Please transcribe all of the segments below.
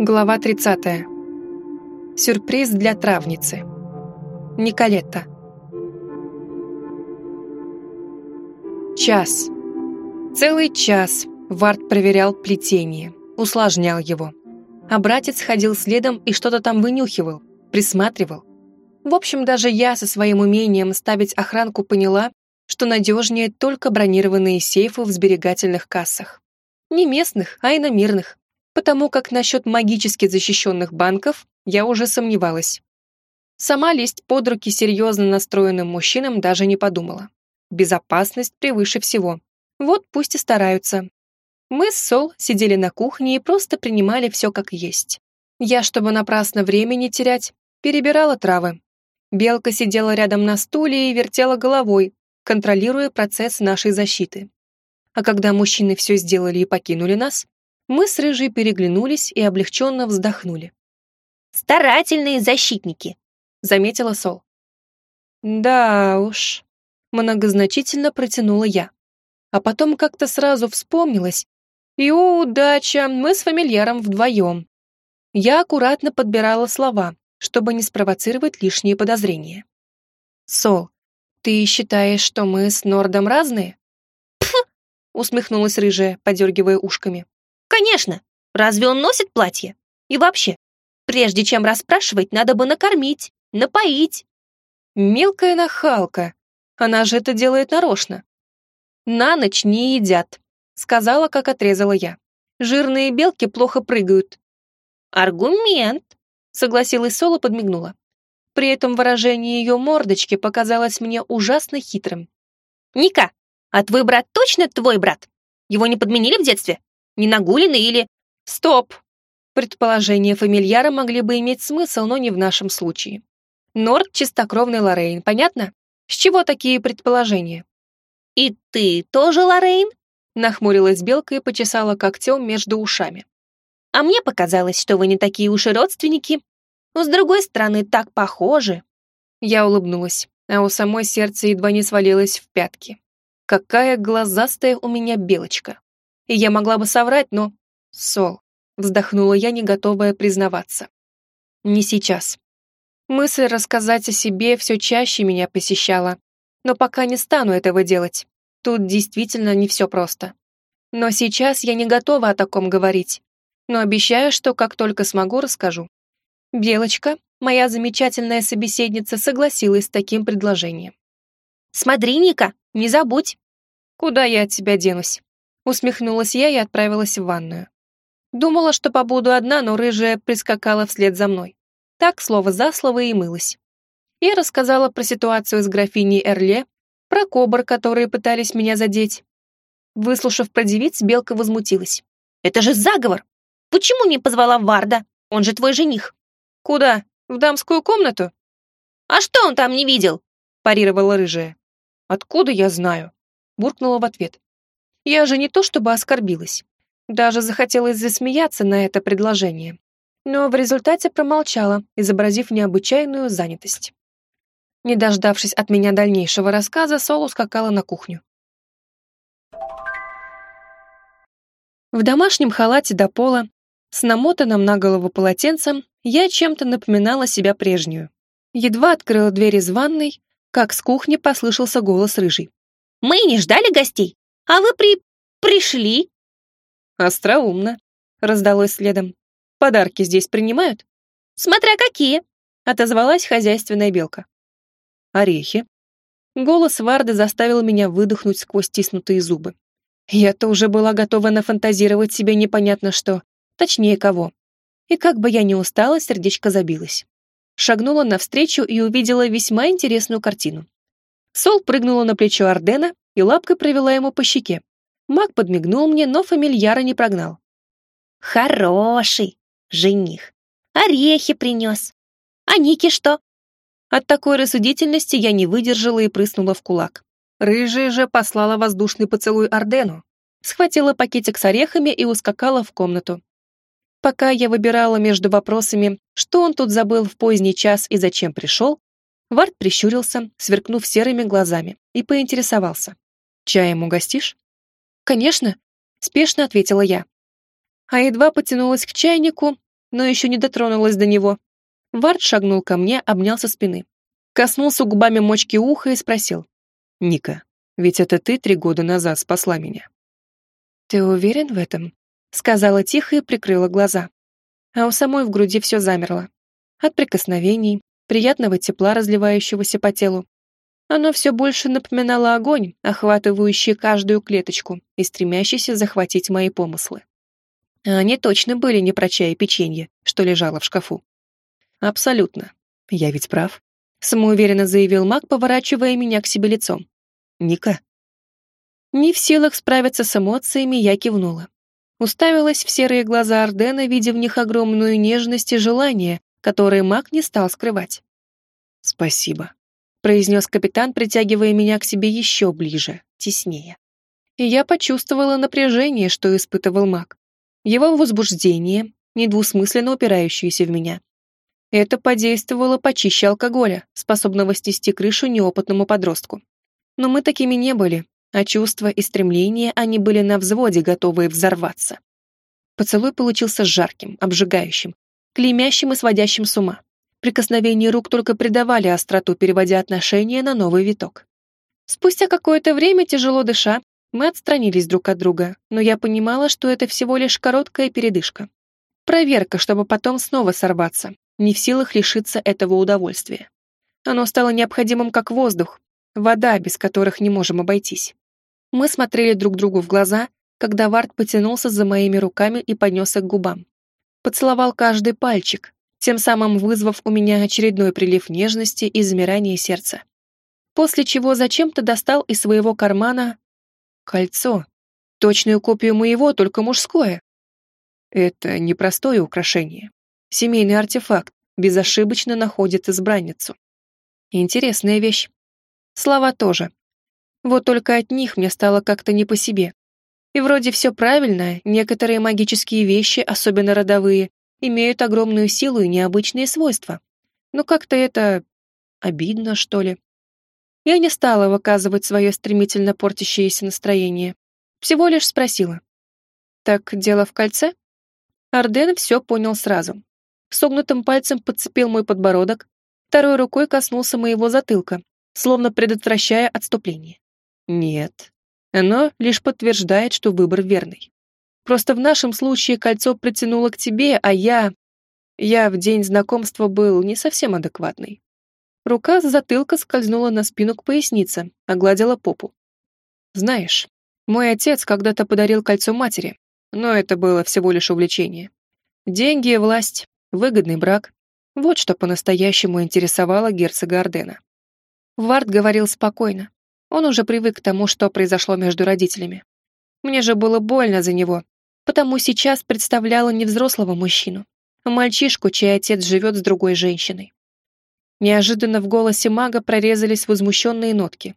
Глава 30. Сюрприз для травницы. Николетта. Час. Целый час Вард проверял плетение, усложнял его. А братец ходил следом и что-то там вынюхивал, присматривал. В общем, даже я со своим умением ставить охранку поняла, что надежнее только бронированные сейфы в сберегательных кассах. Не местных, а иномирных потому как насчет магически защищенных банков я уже сомневалась. Сама лезть под руки серьезно настроенным мужчинам даже не подумала. Безопасность превыше всего. Вот пусть и стараются. Мы с Сол сидели на кухне и просто принимали все как есть. Я, чтобы напрасно времени терять, перебирала травы. Белка сидела рядом на стуле и вертела головой, контролируя процесс нашей защиты. А когда мужчины все сделали и покинули нас, мы с Рыжей переглянулись и облегченно вздохнули. «Старательные защитники», — заметила Сол. «Да уж», — многозначительно протянула я. А потом как-то сразу вспомнилась. И, о, удача, мы с фамильяром вдвоем. Я аккуратно подбирала слова, чтобы не спровоцировать лишние подозрения. «Сол, ты считаешь, что мы с Нордом разные?» «Пф!» — усмехнулась рыжая, подергивая ушками. Конечно. Разве он носит платье? И вообще, прежде чем расспрашивать, надо бы накормить, напоить. Мелкая нахалка. Она же это делает нарочно. На ночь не едят, сказала, как отрезала я. Жирные белки плохо прыгают. Аргумент, согласилась Соло, подмигнула. При этом выражение ее мордочки показалось мне ужасно хитрым. «Ника, а твой брат точно твой брат? Его не подменили в детстве?» Не нагуленный или... Стоп! Предположения фамильяра могли бы иметь смысл, но не в нашем случае. Норд — чистокровный Лоррейн, понятно? С чего такие предположения? «И ты тоже Лоррейн?» Нахмурилась белка и почесала когтем между ушами. «А мне показалось, что вы не такие уж и родственники. Но, с другой стороны, так похожи». Я улыбнулась, а у самой сердце едва не свалилось в пятки. Какая глазастая у меня белочка и я могла бы соврать, но... Сол. Вздохнула я, не готовая признаваться. Не сейчас. Мысль рассказать о себе все чаще меня посещала, но пока не стану этого делать. Тут действительно не все просто. Но сейчас я не готова о таком говорить, но обещаю, что как только смогу, расскажу. Белочка, моя замечательная собеседница, согласилась с таким предложением. «Смотри, Ника, не забудь!» «Куда я от тебя денусь?» Усмехнулась я и отправилась в ванную. Думала, что побуду одна, но рыжая прискакала вслед за мной. Так, слово за слово, и мылась. Я рассказала про ситуацию с графиней Эрле, про кобр, которые пытались меня задеть. Выслушав про девиц, Белка возмутилась. «Это же заговор! Почему не позвала Варда? Он же твой жених!» «Куда? В дамскую комнату?» «А что он там не видел?» парировала рыжая. «Откуда я знаю?» буркнула в ответ. Я же не то чтобы оскорбилась. Даже захотелось засмеяться на это предложение. Но в результате промолчала, изобразив необычайную занятость. Не дождавшись от меня дальнейшего рассказа, Солу скакала на кухню. В домашнем халате до пола, с намотанным на голову полотенцем, я чем-то напоминала себя прежнюю. Едва открыла дверь из ванной, как с кухни послышался голос рыжий. «Мы не ждали гостей. А вы при... пришли?» «Остроумно», — раздалось следом. «Подарки здесь принимают?» «Смотря какие», — отозвалась хозяйственная белка. «Орехи». Голос Варды заставил меня выдохнуть сквозь стиснутые зубы. Я-то уже была готова нафантазировать себе непонятно что, точнее кого. И как бы я ни устала, сердечко забилось. Шагнула навстречу и увидела весьма интересную картину. Сол прыгнула на плечо Ардена и лапкой провела ему по щеке. Маг подмигнул мне, но фамильяра не прогнал. «Хороший жених. Орехи принес. А Ники что?» От такой рассудительности я не выдержала и прыснула в кулак. Рыжая же послала воздушный поцелуй Ордену, схватила пакетик с орехами и ускакала в комнату. Пока я выбирала между вопросами, что он тут забыл в поздний час и зачем пришел, Вард прищурился, сверкнув серыми глазами, и поинтересовался. «Чаем угостишь?» «Конечно», — спешно ответила я. А едва потянулась к чайнику, но еще не дотронулась до него. Вард шагнул ко мне, обнял со спины. Коснулся губами мочки уха и спросил. «Ника, ведь это ты три года назад спасла меня». «Ты уверен в этом?» Сказала тихо и прикрыла глаза. А у самой в груди все замерло. От прикосновений, приятного тепла, разливающегося по телу. Оно все больше напоминало огонь, охватывающий каждую клеточку и стремящийся захватить мои помыслы. А они точно были не про чай и печенье, что лежало в шкафу. Абсолютно. Я ведь прав. Самоуверенно заявил маг, поворачивая меня к себе лицом. Ника. Не в силах справиться с эмоциями, я кивнула. Уставилась в серые глаза Ордена, видя в них огромную нежность и желание, которые маг не стал скрывать. «Спасибо», — произнес капитан, притягивая меня к себе еще ближе, теснее. И я почувствовала напряжение, что испытывал маг. Его возбуждение, недвусмысленно упирающееся в меня. Это подействовало почище алкоголя, способного снести крышу неопытному подростку. Но мы такими не были, а чувства и стремления они были на взводе, готовые взорваться. Поцелуй получился жарким, обжигающим, клеймящим и сводящим с ума. Прикосновения рук только придавали остроту, переводя отношения на новый виток. Спустя какое-то время, тяжело дыша, мы отстранились друг от друга, но я понимала, что это всего лишь короткая передышка. Проверка, чтобы потом снова сорваться, не в силах лишиться этого удовольствия. Оно стало необходимым как воздух, вода, без которых не можем обойтись. Мы смотрели друг другу в глаза, когда Вард потянулся за моими руками и поднесся к губам. Поцеловал каждый пальчик, тем самым вызвав у меня очередной прилив нежности и замирания сердца. После чего зачем-то достал из своего кармана кольцо, точную копию моего, только мужское. Это непростое украшение. Семейный артефакт безошибочно находит избранницу. Интересная вещь. Слова тоже. Вот только от них мне стало как-то не по себе. И вроде все правильно, некоторые магические вещи, особенно родовые, имеют огромную силу и необычные свойства. Но как-то это... обидно, что ли. Я не стала выказывать свое стремительно портящееся настроение. Всего лишь спросила. «Так дело в кольце?» Арден все понял сразу. Согнутым пальцем подцепил мой подбородок, второй рукой коснулся моего затылка, словно предотвращая отступление. Нет, оно лишь подтверждает, что выбор верный. Просто в нашем случае кольцо притянуло к тебе, а я... Я в день знакомства был не совсем адекватный. Рука с затылка скользнула на спину к пояснице, огладила попу. Знаешь, мой отец когда-то подарил кольцо матери, но это было всего лишь увлечение. Деньги, власть, выгодный брак. Вот что по-настоящему интересовало герцога Ордена. Вард говорил спокойно, он уже привык к тому, что произошло между родителями. Мне же было больно за него, потому сейчас представляла не взрослого мужчину, а мальчишку, чей отец живет с другой женщиной. Неожиданно в голосе мага прорезались возмущенные нотки.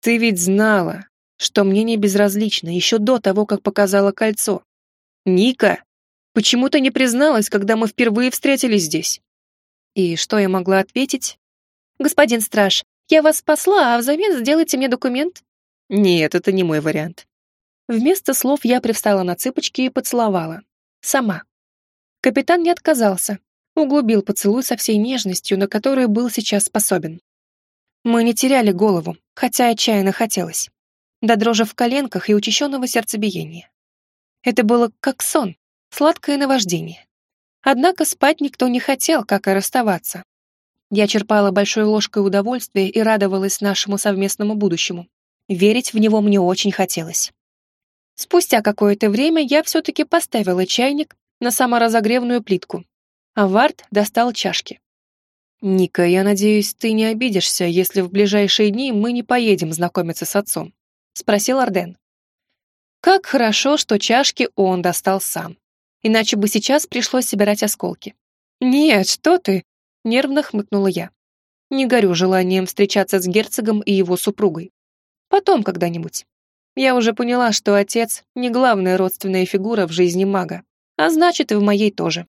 «Ты ведь знала, что мне не безразлично еще до того, как показала кольцо. Ника, почему ты не призналась, когда мы впервые встретились здесь?» И что я могла ответить? «Господин страж, я вас спасла, а взамен сделайте мне документ». «Нет, это не мой вариант». Вместо слов я привстала на цыпочки и поцеловала. Сама. Капитан не отказался. Углубил поцелуй со всей нежностью, на которую был сейчас способен. Мы не теряли голову, хотя отчаянно хотелось. До дрожи в коленках и учащенного сердцебиения. Это было как сон, сладкое наваждение. Однако спать никто не хотел, как и расставаться. Я черпала большой ложкой удовольствия и радовалась нашему совместному будущему. Верить в него мне очень хотелось. Спустя какое-то время я все-таки поставила чайник на саморазогревную плитку, а Вард достал чашки. «Ника, я надеюсь, ты не обидишься, если в ближайшие дни мы не поедем знакомиться с отцом?» — спросил Арден. Как хорошо, что чашки он достал сам. Иначе бы сейчас пришлось собирать осколки. «Нет, что ты!» Нервно хмыкнула я. Не горю желанием встречаться с герцогом и его супругой. Потом когда-нибудь. Я уже поняла, что отец не главная родственная фигура в жизни мага, а значит и в моей тоже.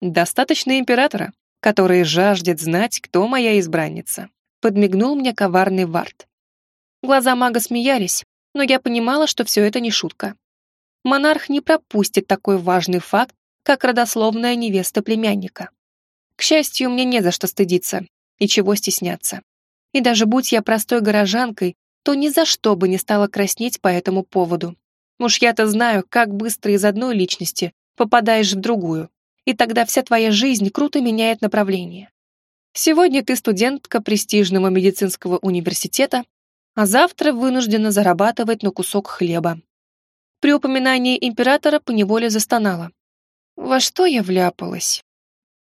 Достаточно императора, который жаждет знать, кто моя избранница. Подмигнул мне коварный Вард. Глаза мага смеялись, но я понимала, что все это не шутка. Монарх не пропустит такой важный факт как родословная невеста племянника. К счастью, мне не за что стыдиться и чего стесняться. И даже будь я простой горожанкой, то ни за что бы не стала краснеть по этому поводу. Уж я-то знаю, как быстро из одной личности попадаешь в другую, и тогда вся твоя жизнь круто меняет направление. Сегодня ты студентка престижного медицинского университета, а завтра вынуждена зарабатывать на кусок хлеба. При упоминании императора поневоле застонала. Во что я вляпалась?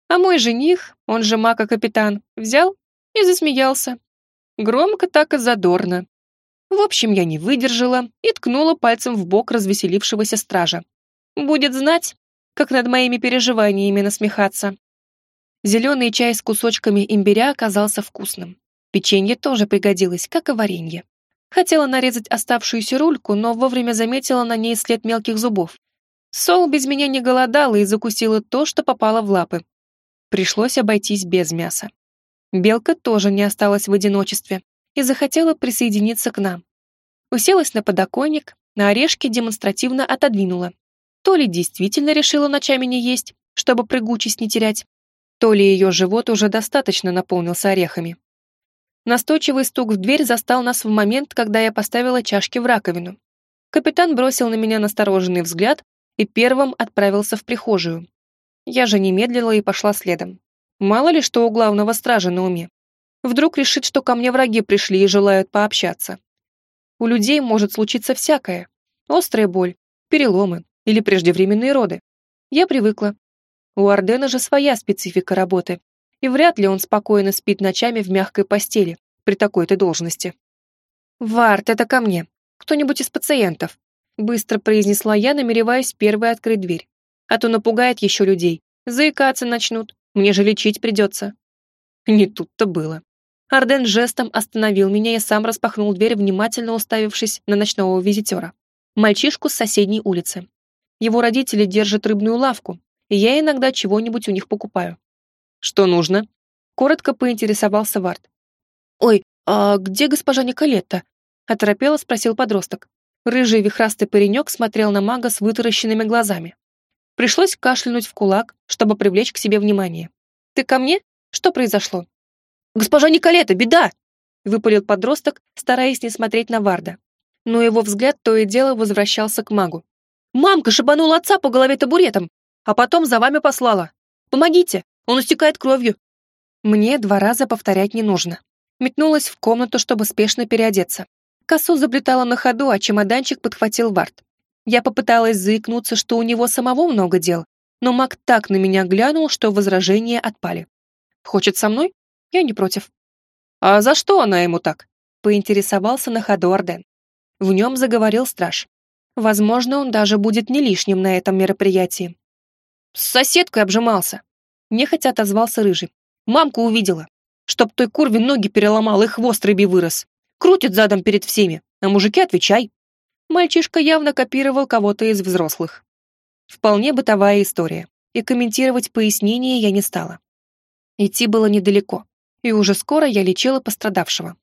А мой жених, он же мака-капитан, взял и засмеялся. Громко так и задорно. В общем, я не выдержала и ткнула пальцем в бок развеселившегося стража. Будет знать, как над моими переживаниями насмехаться. Зеленый чай с кусочками имбиря оказался вкусным. Печенье тоже пригодилось, как и варенье. Хотела нарезать оставшуюся рульку, но вовремя заметила на ней след мелких зубов. Сол без меня не голодала и закусила то, что попало в лапы. Пришлось обойтись без мяса. Белка тоже не осталась в одиночестве и захотела присоединиться к нам. Уселась на подоконник, на орешке демонстративно отодвинула. То ли действительно решила ночами не есть, чтобы прыгучесть не терять, то ли ее живот уже достаточно наполнился орехами. Настойчивый стук в дверь застал нас в момент, когда я поставила чашки в раковину. Капитан бросил на меня настороженный взгляд и первым отправился в прихожую. Я же не медлила и пошла следом. Мало ли что у главного стража на уме. Вдруг решит, что ко мне враги пришли и желают пообщаться. У людей может случиться всякое. Острая боль, переломы или преждевременные роды. Я привыкла, у Ардена же своя специфика работы, и вряд ли он спокойно спит ночами в мягкой постели при такой-то должности. «Варт, это ко мне. Кто-нибудь из пациентов», быстро произнесла я, намереваясь первой открыть дверь. А то напугает еще людей. Заикаться начнут. Мне же лечить придется. Не тут-то было. Арден жестом остановил меня и сам распахнул дверь, внимательно уставившись на ночного визитера. Мальчишку с соседней улицы. Его родители держат рыбную лавку, и я иногда чего-нибудь у них покупаю. Что нужно? Коротко поинтересовался Вард. Ой, а где госпожа Николетта? Оторопело спросил подросток. Рыжий вихрастый паренек смотрел на мага с вытаращенными глазами. Пришлось кашлянуть в кулак, чтобы привлечь к себе внимание. «Ты ко мне? Что произошло?» «Госпожа Николета, беда!» — выпалил подросток, стараясь не смотреть на Варда. Но его взгляд то и дело возвращался к магу. «Мамка шибанула отца по голове табуретом а потом за вами послала. Помогите, он истекает кровью». Мне два раза повторять не нужно. Метнулась в комнату, чтобы спешно переодеться. Косу заплетала на ходу, а чемоданчик подхватил Варт. Я попыталась заикнуться, что у него самого много дел, но маг так на меня глянул, что возражения отпали. «Хочет со мной? Я не против». «А за что она ему так?» — поинтересовался на ходу Орден. В нем заговорил страж. Возможно, он даже будет не лишним на этом мероприятии. С соседкой обжимался. Нехотя отозвался рыжий. Мамку увидела. Чтоб той курве ноги переломал и хвост рыбий вырос. Крутит задом перед всеми. А мужики отвечай. Мальчишка явно копировал кого-то из взрослых. Вполне бытовая история. И комментировать пояснение я не стала. Идти было недалеко. И уже скоро я лечила пострадавшего.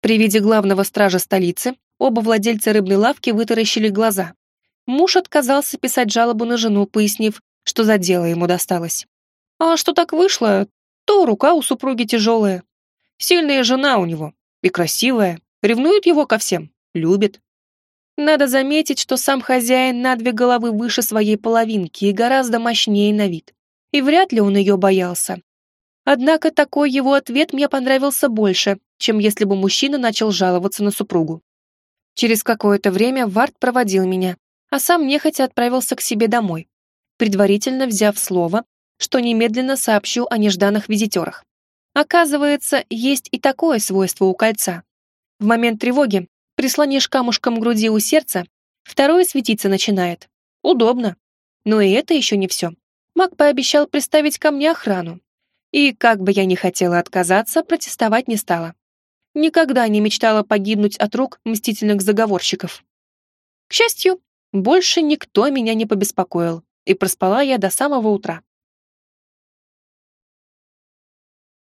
При виде главного стража столицы оба владельца рыбной лавки вытаращили глаза. Муж отказался писать жалобу на жену, пояснив, что за дело ему досталось. А что так вышло, то рука у супруги тяжелая. Сильная жена у него и красивая, ревнует его ко всем, любит. Надо заметить, что сам хозяин на две головы выше своей половинки и гораздо мощнее на вид. И вряд ли он ее боялся. Однако такой его ответ мне понравился больше, чем если бы мужчина начал жаловаться на супругу. Через какое-то время Вард проводил меня, а сам нехотя отправился к себе домой предварительно взяв слово, что немедленно сообщу о нежданных визитерах. Оказывается, есть и такое свойство у кольца. В момент тревоги прислонишь камушком груди у сердца, второе светиться начинает. Удобно. Но и это еще не все. Маг пообещал приставить ко мне охрану. И, как бы я ни хотела отказаться, протестовать не стала. Никогда не мечтала погибнуть от рук мстительных заговорщиков. К счастью, больше никто меня не побеспокоил и проспала я до самого утра.